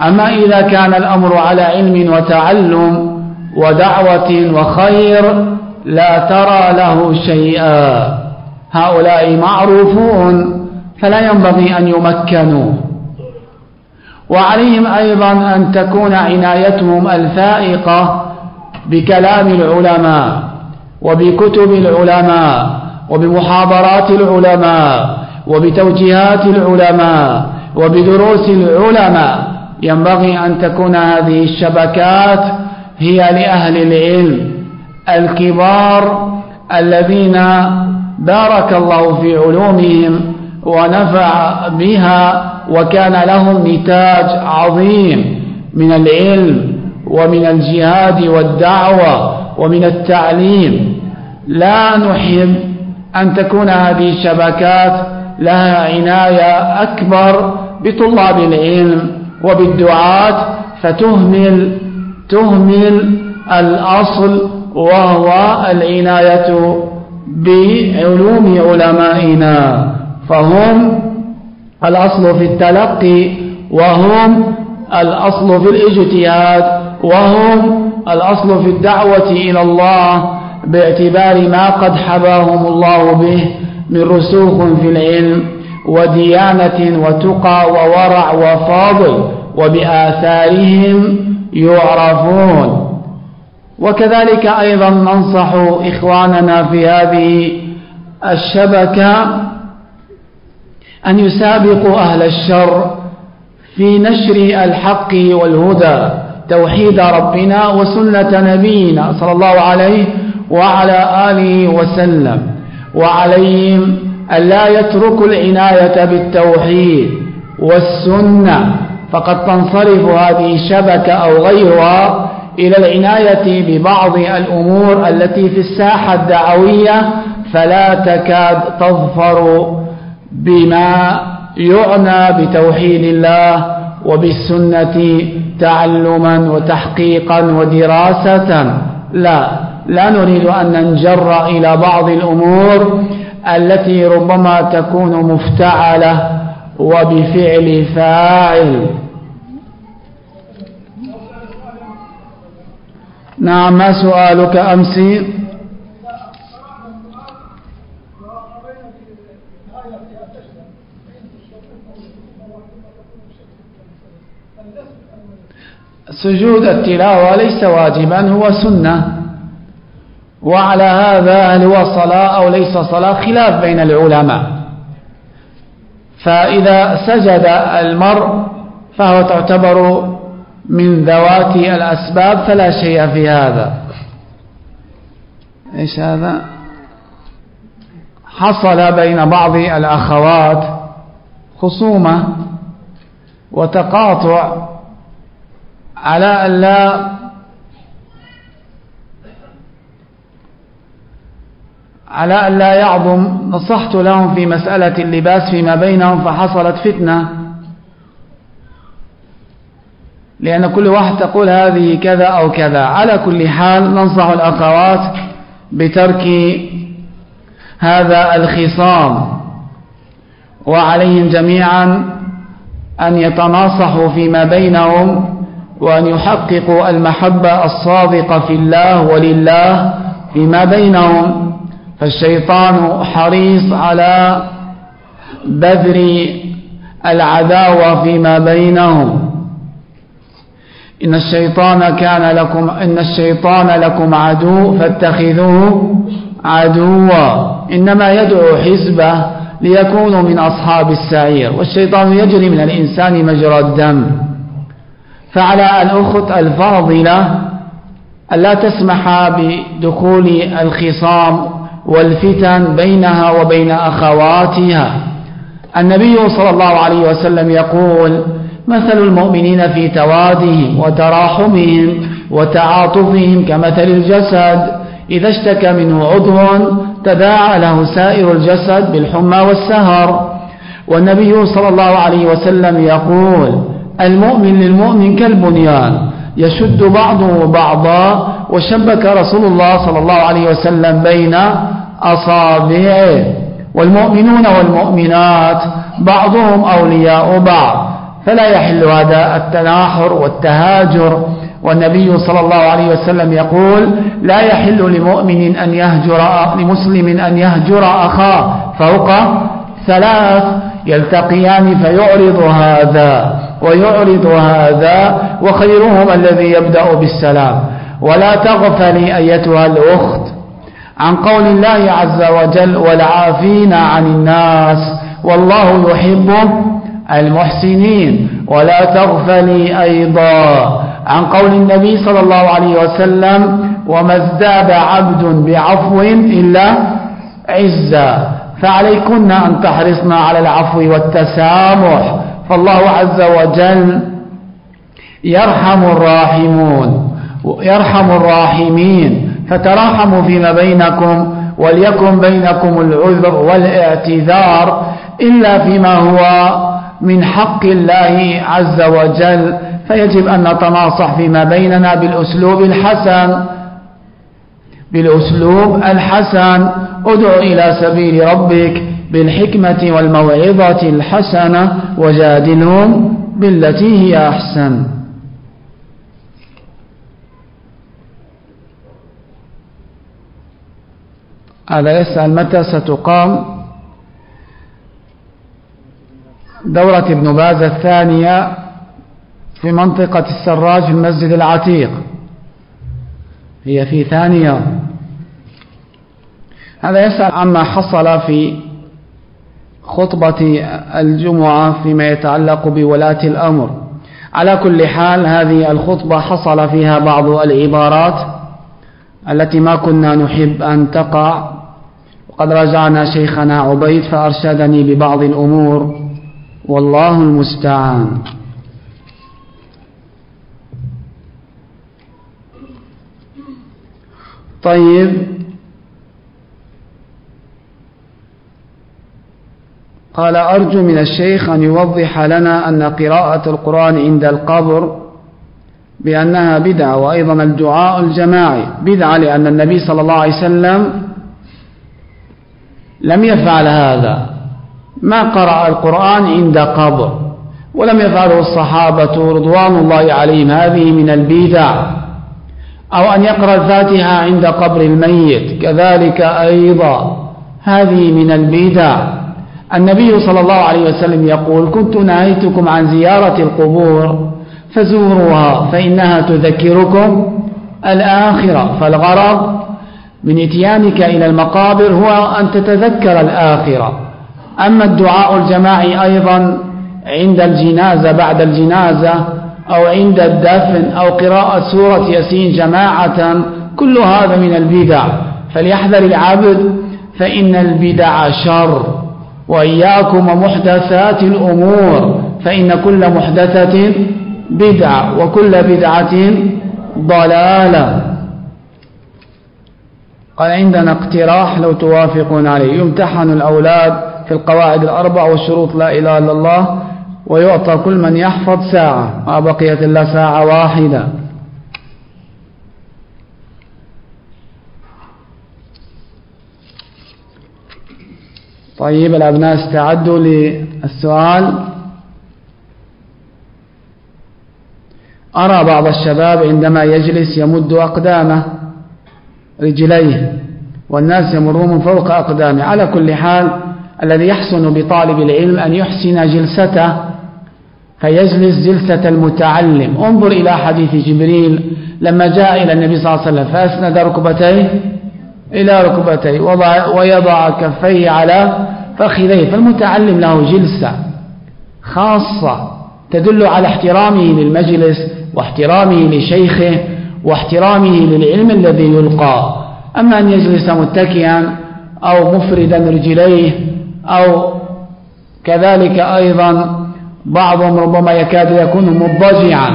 أما إذا كان الأمر على علم وتعلم ودعوة وخير لا ترى له شيئا. هؤلاء معروفون فلا ينبغي أن يمكنوا. وعليهم أيضا أن تكون عنايتهم الفائقة بكلام العلماء وبكتب العلماء. وبمحاضرات العلماء وبتوجيهات العلماء وبدروس العلماء. ينبغي أن تكون هذه الشبكات هي لأهل العلم الكبار الذين بارك الله في علومهم ونفع بها وكان لهم نتاج عظيم من العلم ومن الجهاد والدعوة ومن التعليم. لا نحب أن تكون هذه الشبكات لها عناية أكبر بطلاب العلم وبالدعاة فتهمل تهمل الأصل وهو العناية بعلوم علمائنا. فهم الأصل في التلقي وهم الأصل في الاجتهاد وهم الأصل في الدعوة إلى الله. باعتبار ما قد حباهم الله به من رسوخ في العلم وديانة وتقى وورع وفاضل وبآثارهم يعرفون. وكذلك أيضا ننصح إخواننا في هذه الشبكة أن يسابقوا أهل الشر في نشر الحق والهدى توحيد ربنا وسنة نبينا صلى الله عليه وعلى آله وسلم. وعليهم أن لا يتركوا العناية بالتوحيد والسنة. فقد تنصرف هذه الشبكة أو غيرها إلى العناية ببعض الأمور التي في الساحة الدعوية فلا تكاد تظفر بما يعنى بتوحيد الله وبالسنة تعلما وتحقيقا ودراسة. لا. لا نريد أن ننجر إلى بعض الأمور التي ربما تكون مفتعلة وبفعل فاعل. نعم ما سؤالك أمسي؟ سجود التلاوة ليس واجبا هو سنة. وعلى هذا هل هو صلاة أو ليس صلاة خلاف بين العلماء. فإذا سجد المرء فهو تعتبر من ذوات الأسباب فلا شيء في هذا. إيش هذا؟ حصل بين بعض الأخوات خصومة وتقاطع على أن لا على أن لا يعظم نصحت لهم في مسألة اللباس فيما بينهم فحصلت فتنة. لأن كل واحد تقول هذه كذا أو كذا. على كل حال ننصح الأخوات بترك هذا الخصام. وعليهم جميعا أن يتناصحوا فيما بينهم وأن يحققوا المحبة الصادقة في الله ولله فيما بينهم. فالشيطان حريص على بذر العداوة فيما بينهم. إن الشيطان كان لكم إن الشيطان لكم عدو فاتخذوه عدوا. إنما يدعو حزبه ليكونوا من أصحاب السعير. والشيطان يجري من الإنسان مجرى الدم. فعلى الأخت الفاضلة ألا تسمح بدخول الخصام والفتن بينها وبين أخواتها. النبي صلى الله عليه وسلم يقول مثل المؤمنين في توادهم وتراحمهم وتعاطفهم كمثل الجسد. إذا اشتكى منه عضو تداعى له سائر الجسد بالحمى والسهر. والنبي صلى الله عليه وسلم يقول المؤمن للمؤمن كالبنيان يشد بعضه بعضا وشبك رسول الله صلى الله عليه وسلم بين أصابعه. والمؤمنون والمؤمنات بعضهم أولياء بعض. فلا يحل هذا التناحر والتهاجر. والنبي صلى الله عليه وسلم يقول لا يحل لمؤمن أن يهجر لمسلم أن يهجر أخاه. فوق ثلاث يلتقيان فيعرض هذا. ويعرض هذا وخيرهم الذي يبدأ بالسلام. ولا تغفلي أيتها الأخت عن قول الله عز وجل والعافين عن الناس والله يحب المحسنين. ولا تغفلي أيضا عن قول النبي صلى الله عليه وسلم وما ازداد عبد بعفو إلا عزا. فعليكن أن تحرصن على العفو والتسامح. فالله عز وجل يرحم الراحمون يرحم الراحمين. فتراحموا فيما بينكم وليكن بينكم العذر والاعتذار إلا فيما هو من حق الله عز وجل. فيجب أن نتناصح فيما بيننا بالأسلوب الحسن بالأسلوب الحسن. ادع إلى سبيل ربك بالحكمة والموعظة الحسنة وجادلهم بالتي هي أحسن. هذا يسأل متى ستقام دورة ابن باز الثانية في منطقة السراج في المسجد العتيق. هي في ثانية هذا يسأل عما حصل في خطبة الجمعة فيما يتعلق بولاة الأمر. على كل حال هذه الخطبة حصل فيها بعض العبارات التي ما كنا نحب أن تقع. وقد رجعنا شيخنا عبيد فأرشدني ببعض الأمور. والله المستعان. طيب قال أرجو من الشيخ أن يوضح لنا أن قراءة القرآن عند القبر بأنها بدعة وأيضا الدعاء الجماعي. بدعة لأن النبي صلى الله عليه وسلم لم يفعل هذا. ما قرأ القرآن عند قبر. ولم يفعله الصحابة رضوان الله عليهم. هذه من البدع. أو أن يقرأ الفاتحة عند قبر الميت. كذلك أيضا. هذه من البدع. النبي صلى الله عليه وسلم يقول كنت نهيتكم عن زيارة القبور فزوروها فإنها تذكركم الآخرة. فالغرض من إتيانك إلى المقابر هو أن تتذكر الآخرة. أما الدعاء الجماعي أيضا عند الجنازة بعد الجنازة أو عند الدفن أو قراءة سورة ياسين جماعة كل هذا من البدع. فليحذر العبد فإن البدع شر. وإياكم ومحدثات الأمور فإن كل محدثة بدعة وكل بدعة ضلالة. قال عندنا اقتراح لو توافقون عليه. يمتحن الأولاد في القواعد الأربع وشروط لا إله إلا الله ويعطى كل من يحفظ ساعة ما بقيت إلا ساعة واحدة. طيب الأبناء استعدوا للسؤال. أرى بعض الشباب عندما يجلس يمد أقدامه رجليه والناس يمرون من فوق أقدامه. على كل حال الذي يحسن بطالب العلم أن يحسن جلسته فيجلس جلسة المتعلم. انظر إلى حديث جبريل لما جاء إلى النبي صلى الله عليه وسلم فأسند ركبتيه إلى ركبتيه ويضع كفيه على فخذيه فالمتعلم له جلسة خاصة تدل على احترامه للمجلس واحترامه لشيخه واحترامه للعلم الذي يلقى. أما أن يجلس متكئا أو مفردا رجليه أو كذلك أيضا بعضهم ربما يكاد يكون مضجعا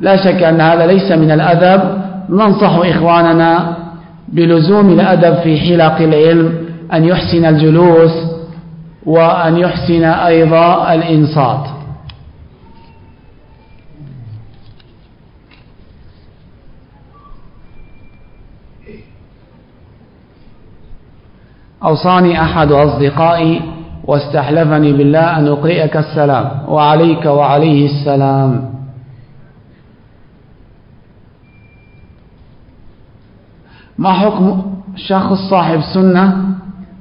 لا شك أن هذا ليس من الأدب. ننصح إخواننا بلزوم الأدب في حلق العلم أن يحسن الجلوس وأن يحسن أيضا الإنصات. أوصاني أحد أصدقائي واستحلفني بالله أن أقرئك السلام. وعليك وعليه السلام. ما حكم شخص صاحب سنة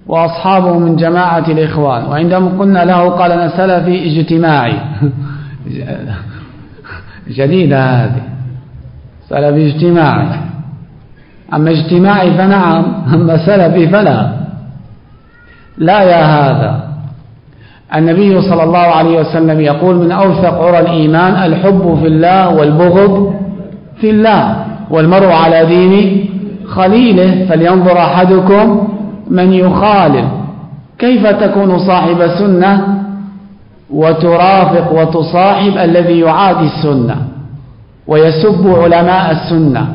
وأصحابه من جماعة الإخوان؟ وعندما قلنا له قال أنا سلفي اجتماعي. جديدة هذه. سلفي اجتماعي. أما اجتماعي فنعم أما سلفي فلا. لا يا هذا. النبي صلى الله عليه وسلم يقول من أوثق عرى الإيمان الحب في الله والبغض في الله والمرء على دين خليله فلينظر أحدكم من يخالف كيف تكون صاحب سنة وترافق وتصاحب الذي يعادي السنة. ويسب علماء السنة.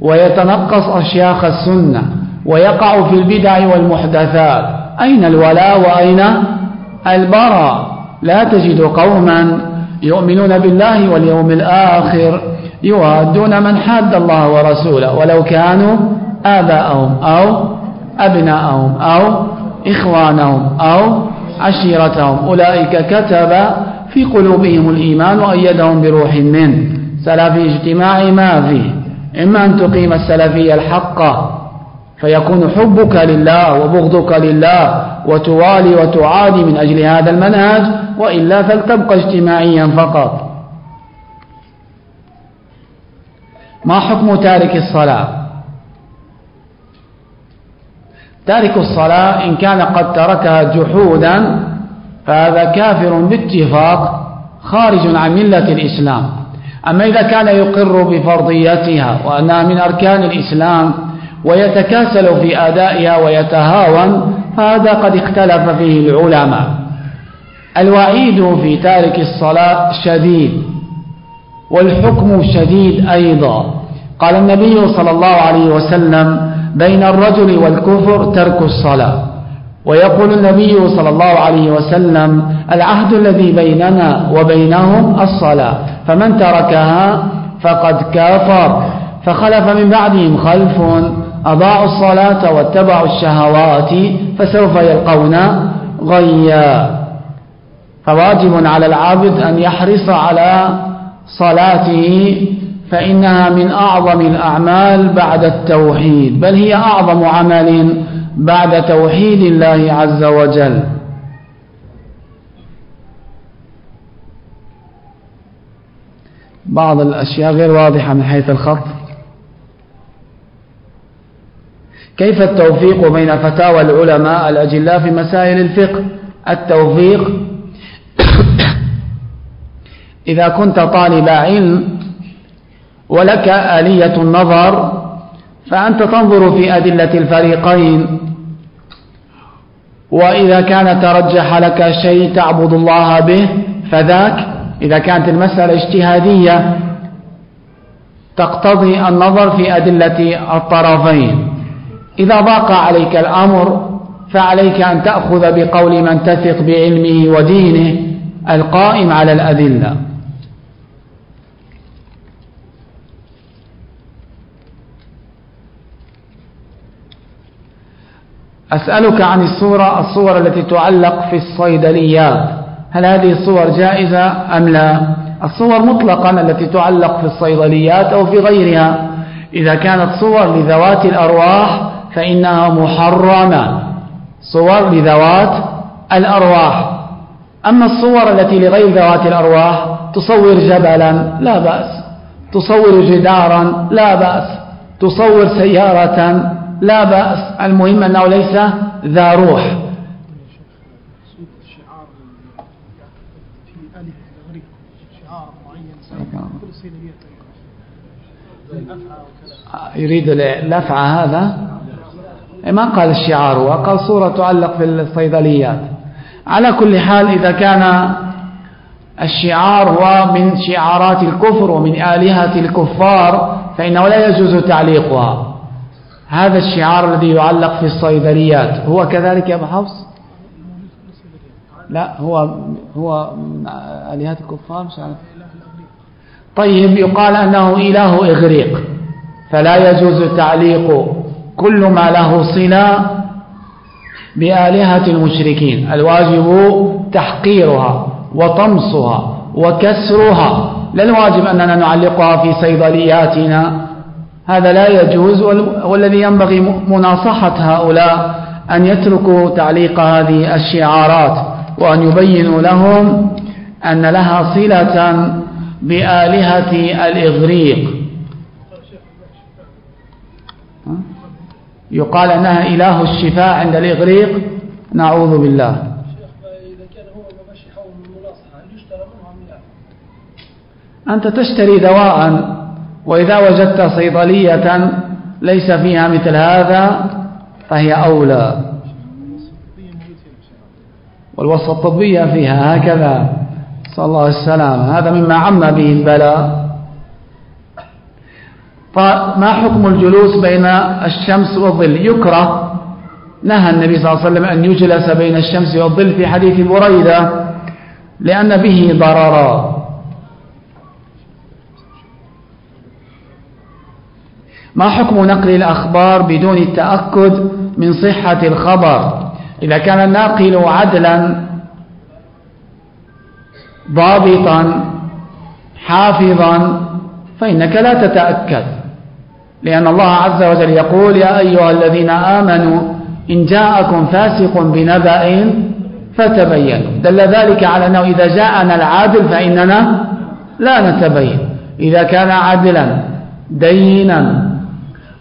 ويتنقص أشياخ السنة. ويقع في البدع والمحدثات. أين الولاء وأين البراء؟ لا تجد قوما يؤمنون بالله واليوم الآخر يوادون من حاد الله ورسوله ولو كانوا آباءهم أو أبناءهم أو إخوانهم أو عشيرتهم. أولئك كتب في قلوبهم الإيمان وأيدهم بروح منه. سلفي اجتماعي ما فيه إما أن تقيم السلفية الحقة فيكون حبك لله وبغضك لله وتوالي وتعادي من أجل هذا المنهج وإلا فلتبقى اجتماعيا فقط. ما حكم تارك الصلاة؟ تارك الصلاة إن كان قد تركها جحودا فهذا كافر باتفاق خارج عن ملة الإسلام. أما إذا كان يقر بفرضيتها وأنها من أركان الإسلام ويتكاسل في أدائها ويتهاون فهذا قد اختلف فيه العلماء. الوعيد في تارك الصلاة شديد والحكم شديد أيضا. قال النبي صلى الله عليه وسلم بين الرجل والكفر ترك الصلاة. ويقول النبي صلى الله عليه وسلم العهد الذي بيننا وبينهم الصلاة فمن تركها فقد كافر فخلف من بعدهم خلف أضاعوا الصلاة واتبعوا الشهوات فسوف يلقون غيا. فواجب على العبد أن يحرص على صلاته فإنها من أعظم الأعمال بعد التوحيد بل هي أعظم عمل بعد توحيد الله عز وجل. بعض الأشياء غير واضحة من حيث الخط. كيف التوفيق بين فتاوى العلماء الأجلاء في مسائل الفقه؟ التوفيق إذا كنت طالب علم ولك آلية النظر فأنت تنظر في أدلة الفريقين. وإذا كان ترجح لك شيء تعبد الله به فذاك. إذا كانت المسألة اجتهادية تقتضي النظر في أدلة الطرفين. إذا ضاق عليك الأمر فعليك أن تأخذ بقول من تثق بعلمه ودينه القائم على الأدلة. أسألك عن الصورة الصور التي تعلق في الصيدليات. هل هذه الصور جائزة أم لا؟ الصور مطلقا التي تعلق في الصيدليات أو في غيرها. إذا كانت صور لذوات الأرواح فإنها محرمة. صور لذوات الأرواح. أما الصور التي لغير ذوات الأرواح تصور جبلا لا بأس. تصور جدارا لا بأس. تصور سيارة لا بأس. المهم أنه ليس ذا روح. يريد الأفعى هذا؟ ما قال الشعار هو قال صورة تعلق في الصيدليات على كل حال إذا كان الشعار هو من شعارات الكفر ومن آلهة الكفار فإنه لا يجوز تعليقها. هذا الشعار الذي يعلق في الصيدليات. هو كذلك يا أبو حفص؟ لا هو هو آلهة الكفار مش عارف. طيب يقال أنه إله إغريق فلا يجوز تعليق كل ما له صلة بآلهة المشركين. الواجب تحقيرها وطمسها وكسرها. لا الواجب أننا نعلقها في صيدلياتنا. هذا لا يجوز والذي ينبغي مناصحة هؤلاء أن يتركوا تعليق هذه الشعارات وأن يبينوا لهم أن لها صلة بآلهة الإغريق. يقال أنها إله الشفاء عند الإغريق. نعوذ بالله. أنت تشتري دواء وإذا وجدت صيدلية ليس فيها مثل هذا فهي أولى. والوصفة الطبية فيها هكذا. صلى الله السلام هذا مما عم به البلاء. فما حكم الجلوس بين الشمس والظل؟ يكره. نهى النبي صلى الله عليه وسلم أن يجلس بين الشمس والظل في حديث بريدة لأن به ضررا. ما حكم نقل الأخبار بدون التأكد من صحة الخبر؟ إذا كان الناقل عدلا ضابطا حافظا فإنك لا تتأكد. لأن الله عز وجل يقول يا أيها الذين آمنوا إن جاءكم فاسق بنبأ فتبينوا. دل ذلك على أنه إذا جاءنا العادل فإننا لا نتبين. إذا كان عادلا دينا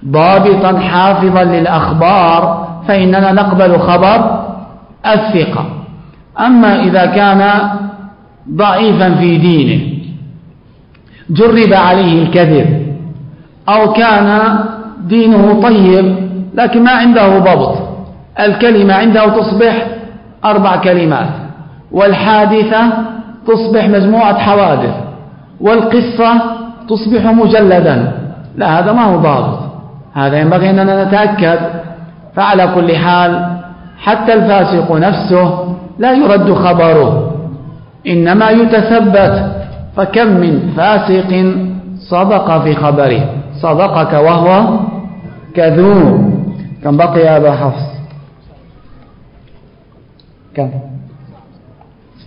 ضابطا حافظا للأخبار فإننا نقبل خبر الثقة. أما إذا كان ضعيفا في دينه جرب عليه الكذب أو كان دينه طيب لكن ما عنده ضبط. الكلمة عنده تصبح أربع كلمات. والحادثة تصبح مجموعة حوادث. والقصة تصبح مجلدا. لا هذا ما هو ضابط. هذا ينبغي أننا نتأكد. فعلى كل حال حتى الفاسق نفسه لا يرد خبره. إنما يتثبت فكم من فاسق صدق في خبره. صدقك وهو كذوب. كم بقي أبا حفص؟ كم؟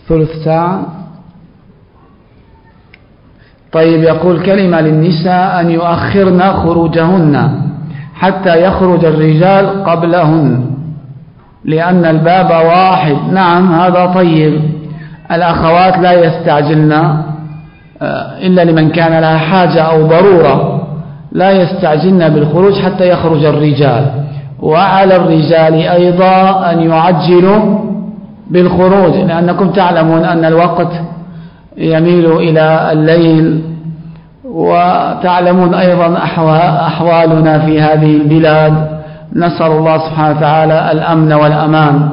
ثلث ساعة. طيب يقول كلمة للنساء أن يؤخرن خروجهن حتى يخرج الرجال قبلهن لأن الباب واحد. نعم هذا طيب. الأخوات لا يستعجلن. إلا لمن كان لها حاجة أو ضرورة لا يستعجلن بالخروج حتى يخرج الرجال. وعلى الرجال أيضا أن يعجلوا بالخروج لأنكم تعلمون أن الوقت يميل إلى الليل. وتعلمون أيضا أحوالنا في هذه البلاد. نسأل الله سبحانه وتعالى الأمن والأمان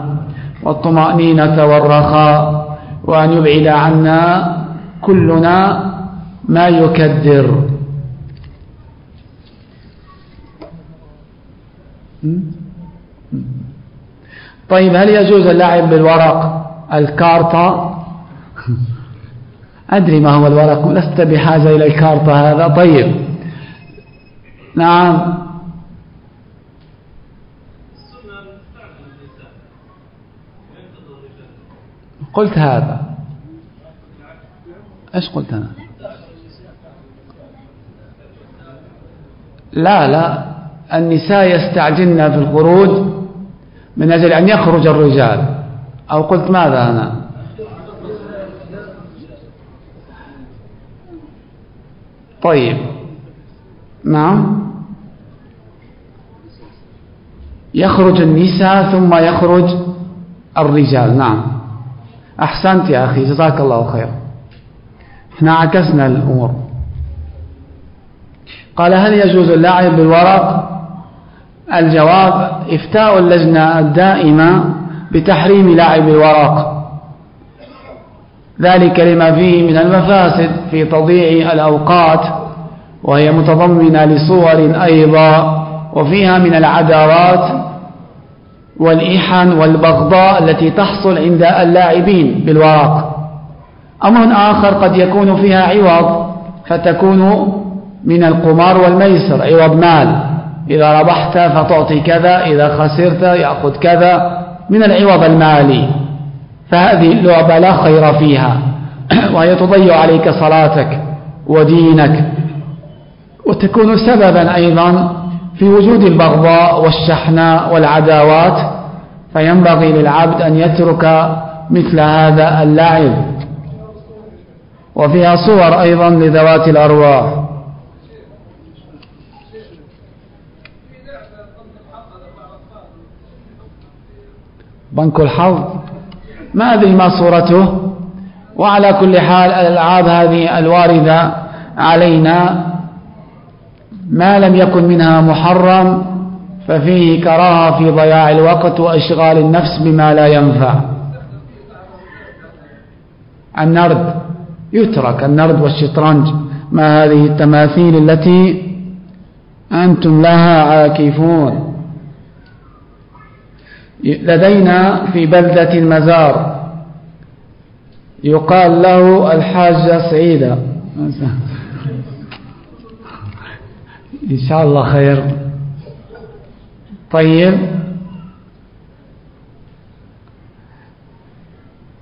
والطمأنينة والرخاء وأن يبعد عنا كلنا ما يكدر. طيب هل يجوز اللعب بالورق الكارطة أدري ما هو الورق لست بحاجة إلى الكارطة هذا. طيب نعم. قلت هذا. إيش قلت أنا؟ لا لا. النساء يستعجلن في الخروج من أجل أن يخرج الرجال. أو قلت ماذا أنا؟ طيب. نعم. يخرج النساء ثم يخرج الرجال. نعم. أحسنت يا أخي. جزاك الله خير إحنا عكسنا الأمور. قال هل يجوز اللعب بالورق؟ الجواب إفتاء اللجنة الدائمة بتحريم لعب الورق. ذلك لما فيه من المفاسد في تضييع الأوقات وهي متضمنة لصور أيضا وفيها من العداوات والإحن والبغضاء التي تحصل عند اللاعبين بالورق. أمر آخر قد يكون فيها عوض فتكون من القمار والميسر عوض مال. إذا ربحت فتعطي كذا إذا خسرت يأخذ كذا من العوض المالي. فهذه اللعبة لا خير فيها. وهي تضيع عليك صلاتك ودينك. وتكون سببا أيضا في وجود البغضاء والشحناء والعداوات. فينبغي للعبد أن يترك مثل هذا اللعب. وفيها صور أيضا لذوات الأرواح. بنك الحظ. ما أدري ما صورته. وعلى كل حال الألعاب هذه الواردة علينا. ما لم يكن منها محرم ففيه كراهة في ضياع الوقت وإشغال النفس بما لا ينفع. النرد. يترك النرد والشطرنج. ما هذه التماثيل التي أنتم لها عاكفون؟ لدينا في بلدة المزار. يقال له الحاجة سعيدة. إن شاء الله خير. طيب.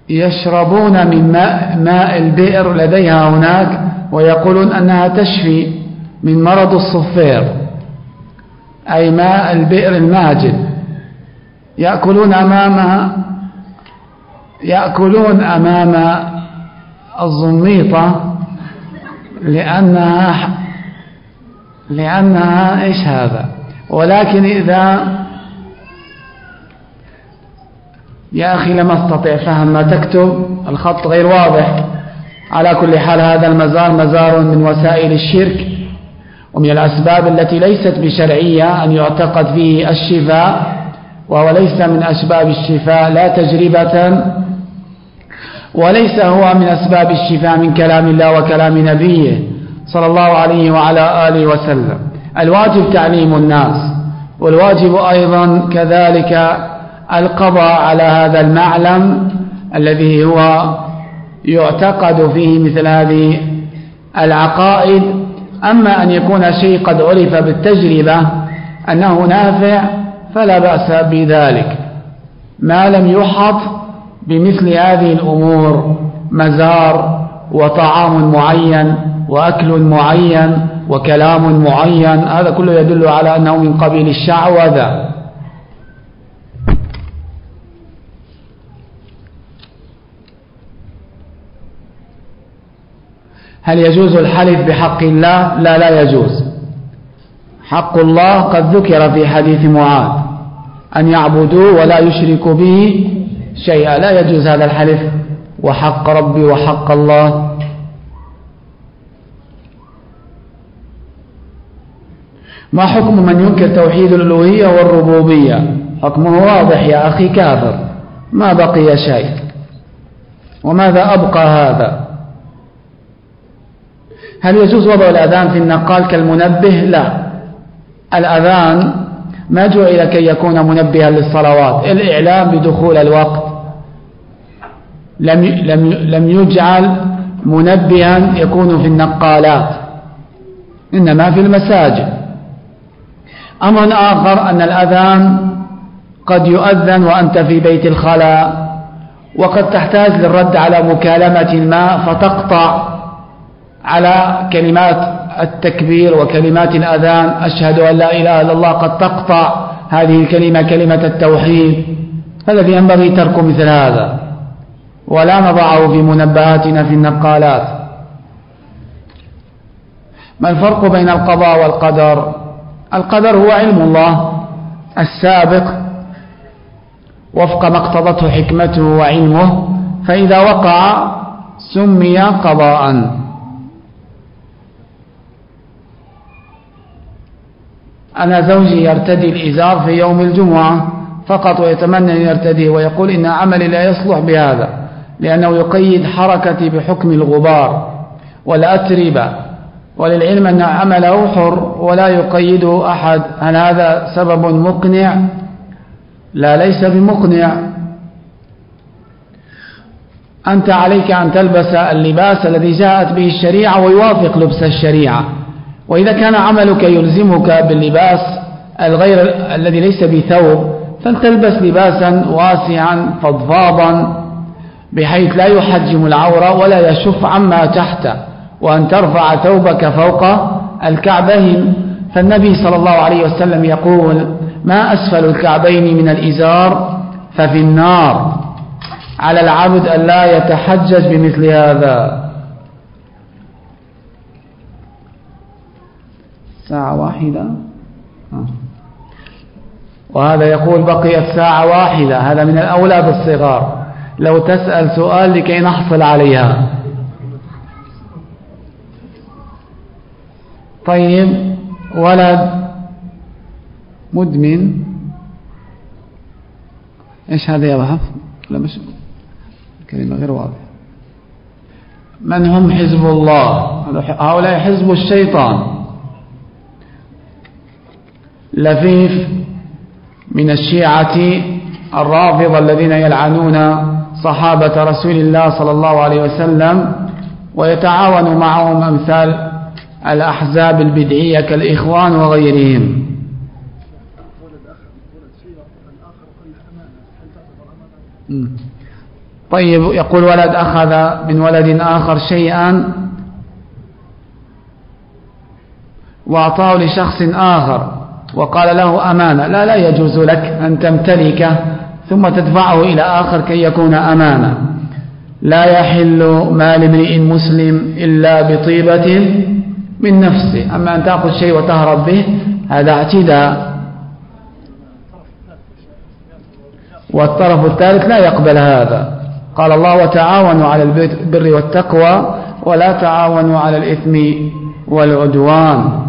يشربون من ماء, ماء البئر لديها هناك ويقولون أنها تشفي من مرض الصفير أي ماء البئر الماجد. يأكلون أمام يأكلون أمام الزميطة لأنها لأنها إيش هذا؟ ولكن إذا يا أخي لم أستطع فهم ما تكتب. الخط غير واضح. على كل حال هذا المزار مزار من وسائل الشرك ومن الأسباب التي ليست بشرعية أن يعتقد فيه الشفاء وهو ليس من أسباب الشفاء لا تجربة وليس هو من أسباب الشفاء من كلام الله وكلام نبيه صلى الله عليه وعلى آله وسلم. الواجب تعليم الناس والواجب أيضا كذلك القضاء على هذا المعلم الذي هو يعتقد فيه مثل هذه العقائد. أما أن يكون شيء قد عرف بالتجربة أنه نافع فلا بأس بذلك. ما لم يحط بمثل هذه الأمور مزار وطعام معين وأكل معين وكلام معين هذا كله يدل على أنه من قبيل الشعوذة. هل يجوز الحلف بحق الله؟ لا لا يجوز. حق الله قد ذكر في حديث معاذ أن يعبدوا ولا يشركوا به شيئا. لا يجوز هذا الحلف. وحق ربي وحق الله. ما حكم من ينكر توحيد الألوهية والربوبية؟ حكمه واضح يا أخي كافر. ما بقي شيء. وماذا أبقى هذا؟ هل يجوز وضع الأذان في النقال كالمنبه؟ لا. الأذان ما جعل كي يكون منبها للصلوات. الإعلام بدخول الوقت. لم لم لم يجعل منبها يكون في النقالات. إنما في المساجد. أمر آخر أن الأذان قد يؤذن وأنت في بيت الخلاء وقد تحتاج للرد على مكالمة ما فتقطع. على كلمات التكبير وكلمات الأذان. أشهد أن لا إله إلا الله. قد تقطع هذه الكلمة كلمة التوحيد. فالذي ينبغي ترك مثل هذا. ولا نضعه في منبهاتنا في النقالات. ما الفرق بين القضاء والقدر؟ القدر هو علم الله السابق وفق ما اقتضته حكمته وعلمه فإذا وقع سمي قضاء. أنا زوجي يرتدي الإزار في يوم الجمعة فقط ويتمنى أن يرتديه ويقول إن عملي لا يصلح بهذا لأنه يقيد حركتي بحكم الغبار والأتربة وللعلم أن عمله حر ولا يقيده أحد. هل هذا سبب مقنع؟ لا ليس بمقنع. أنت عليك أن تلبس اللباس الذي جاءت به الشريعة ويوافق لبس الشريعة. وإذا كان عملك يلزمك باللباس الغير الذي ليس بثوب فلتلبس لباسا واسعا فضفاضا بحيث لا يحجم العورة ولا يشف عما تحت وأن ترفع ثوبك فوق الكعبين. فالنبي صلى الله عليه وسلم يقول ما أسفل الكعبين من الإزار ففي النار. على العبد أن لا يتحجج بمثل هذا. ساعة واحدة. آه. وهذا يقول بقيت ساعة واحدة. هذا من الأولاد الصغار. لو تسأل سؤال لكي نحصل عليها. طيب ولد مدمن. إيش هذا يا وهب؟ لا مش كلمة غير واضحة. من هم حزب الله؟ هؤلاء حزب الشيطان. لفيف من الشيعة الرافضة الذين يلعنون صحابة رسول الله صلى الله عليه وسلم ويتعاون معهم أمثال الأحزاب البدعية كالإخوان وغيرهم. طيب يقول ولد أخذ من ولد آخر شيئا وأعطاه لشخص آخر. وقال له أمانة. لا لا يجوز لك أن تمتلكه ثم تدفعه إلى آخر كي يكون أمانة. لا يحل مال امرئ مسلم إلا بطيبة من نفسه. أما أن تأخذ شيء وتهرب به هذا اعتداء. والطرف الثالث لا يقبل هذا. قال الله وتعاونوا على البر والتقوى ولا تعاونوا على الإثم والعدوان.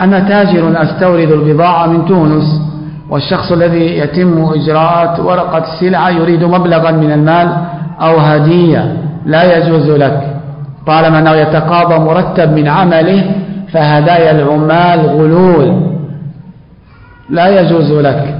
أنا تاجر أستورد البضاعة من تونس والشخص الذي يتم إجراءات ورقة السلعة يريد مبلغا من المال أو هدية لا يجوز لك. طالما أنه يتقاضى مرتب من عمله فهدايا العمال غلول. لا يجوز لك.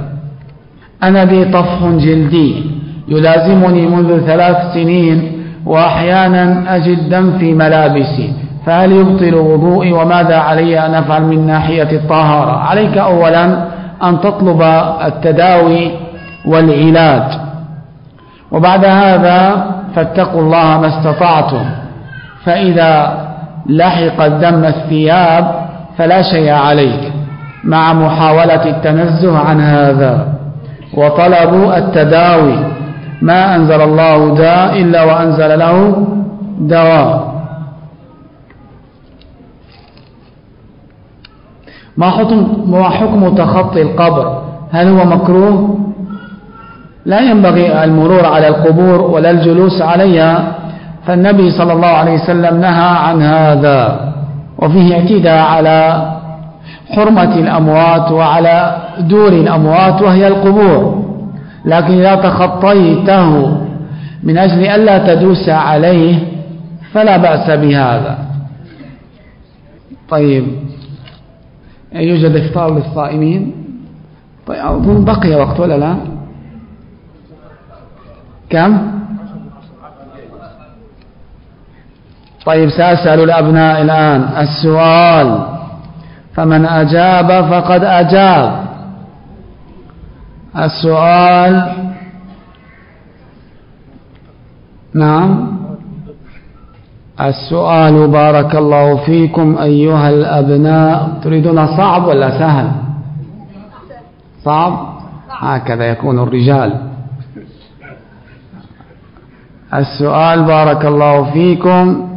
أنا لي طفح جلدي يلازمني منذ ثلاث سنين وأحيانا أجد دم في ملابسي. فهل يبطل وضوئي وماذا علي أن أفعل من ناحية الطهارة؟ عليك أولا أن تطلب التداوي والعلاج. وبعد هذا فاتقوا الله ما استطعتم. فإذا لحق الدم الثياب فلا شيء عليك مع محاولة التنزه عن هذا. وطلبوا التداوي. ما أنزل الله داء إلا وأنزل له دواء. ما حكم, ما حكم تخطي القبر؟ هل هو مكروه؟ لا ينبغي المرور على القبور ولا الجلوس عليها. فالنبي صلى الله عليه وسلم نهى عن هذا. وفيه اعتداء على حرمة الأموات وعلى دور الأموات وهي القبور. لكن إذا تخطيته من أجل ألا تدوس عليه فلا بأس بهذا. طيب. يوجد إفطار للصائمين. طيب أظن بقي وقت ولا لا؟ كم؟ طيب سأسأل الأبناء الآن السؤال فمن أجاب فقد أجاب. السؤال نعم. السؤال بارك الله فيكم أيها الأبناء. تريدون صعب ولا سهل؟ صعب؟ هكذا يكون الرجال. السؤال بارك الله فيكم.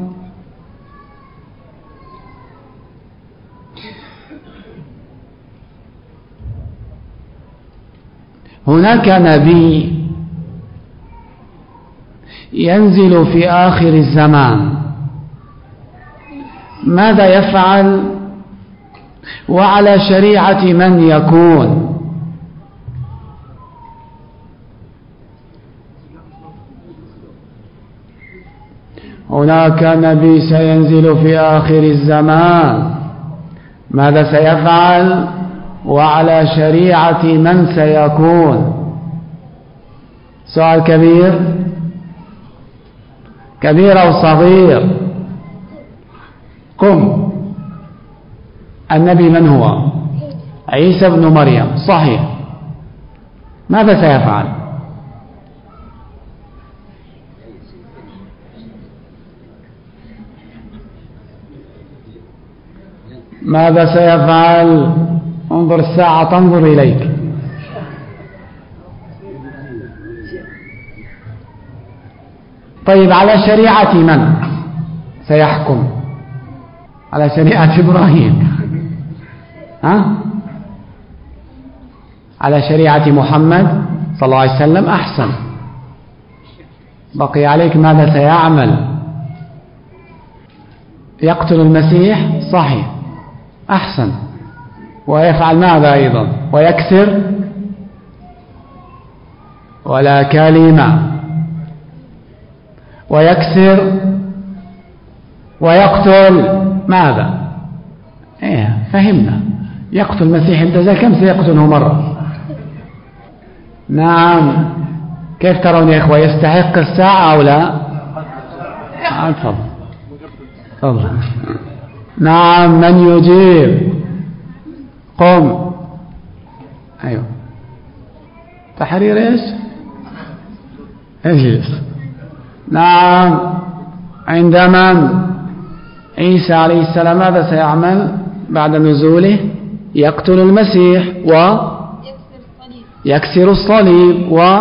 هناك نبي ينزل في آخر الزمان. ماذا يفعل؟ وعلى شريعة من يكون. هناك نبي سينزل في آخر الزمان. ماذا سيفعل؟ وعلى شريعة من سيكون. سؤال كبير. كبير أو صغير؟ قم. النبي من هو؟ عيسى بن مريم. صحيح. ماذا سيفعل؟ ماذا سيفعل؟ انظر الساعة تنظر إليك. طيب على شريعة من سيحكم؟ على شريعة إبراهيم. ها؟ على شريعة محمد صلى الله عليه وسلم أحسن. بقي عليك ماذا سيعمل؟ يقتل المسيح؟ صحيح. أحسن. ويفعل ماذا أيضا؟ ويكسر؟ ولا كلمة. ويكسر؟ ويقتل؟ ماذا؟ إيه فهمنا. يقتل المسيح الدجال كم سيقتله مرة. نعم. كيف ترون يا إخوة يستحق الساعة أو لا؟ تفضل. تفضل. نعم من يجيب؟ قم. أيوه. تحرير إيش؟ إجلس. نعم. عند من؟ عيسى عليه السلام ماذا سيعمل بعد نزوله؟ يقتل المسيح و يكسر الصليب و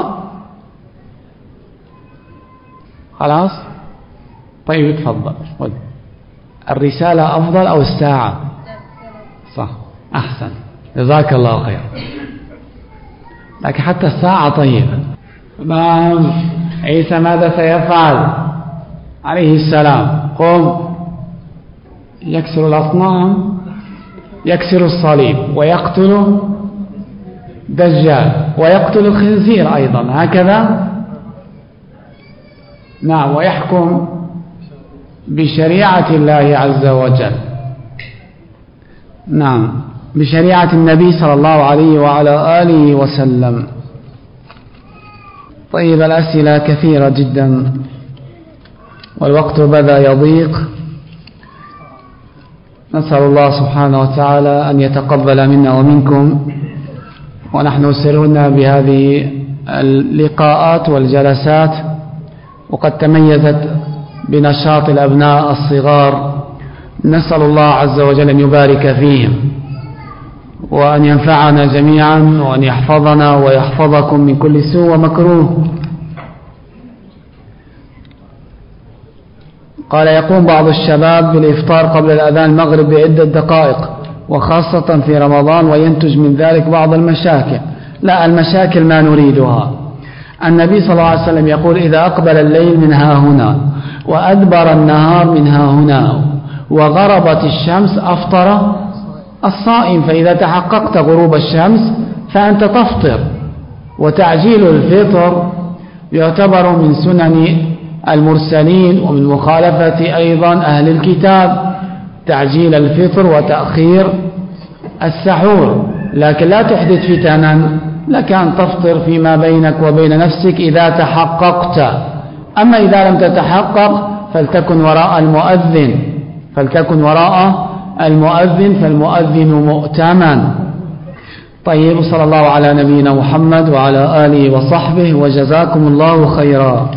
خلاص؟ طيب تفضل. الرسالة أفضل أو الساعة؟ صح. أحسن. جزاك الله خير لكن حتى الساعة طيبة نعم. عيسى ماذا سيفعل؟ عليه السلام. قم. يكسر الأصنام يكسر الصليب ويقتل دجال ويقتل الخنزير أيضا هكذا؟ نعم ويحكم بشريعة الله عز وجل. نعم بشريعة النبي صلى الله عليه وعلى آله وسلم. طيب الأسئلة كثيرة جدا والوقت بدأ يضيق. نسأل الله سبحانه وتعالى أن يتقبل منا ومنكم ونحن سرنا بهذه اللقاءات والجلسات وقد تميزت بنشاط الأبناء الصغار. نسأل الله عز وجل أن يبارك فيهم وأن ينفعنا جميعا وأن يحفظنا ويحفظكم من كل سوء ومكروه. قال يقوم بعض الشباب بالإفطار قبل الأذان المغرب بعدة دقائق وخاصة في رمضان وينتج من ذلك بعض المشاكل. لا المشاكل ما نريدها. النبي صلى الله عليه وسلم يقول إذا أقبل الليل من ها هنا وأدبر النهار من ها هنا وغربت الشمس أفطر الصائم فإذا تحققت غروب الشمس فأنت تفطر. وتعجيل الفطر يعتبر من سنن المرسلين ومن مخالفة أيضا أهل الكتاب تعجيل الفطر وتأخير السحور. لكن لا تحدث فتنا لك أن تفطر فيما بينك وبين نفسك إذا تحققت. أما إذا لم تتحقق فلتكن وراء المؤذن. فلتكن وراء المؤذن فالمؤذن مؤتمن. طيب صلى الله على نبينا محمد وعلى آله وصحبه وجزاكم الله خيرا.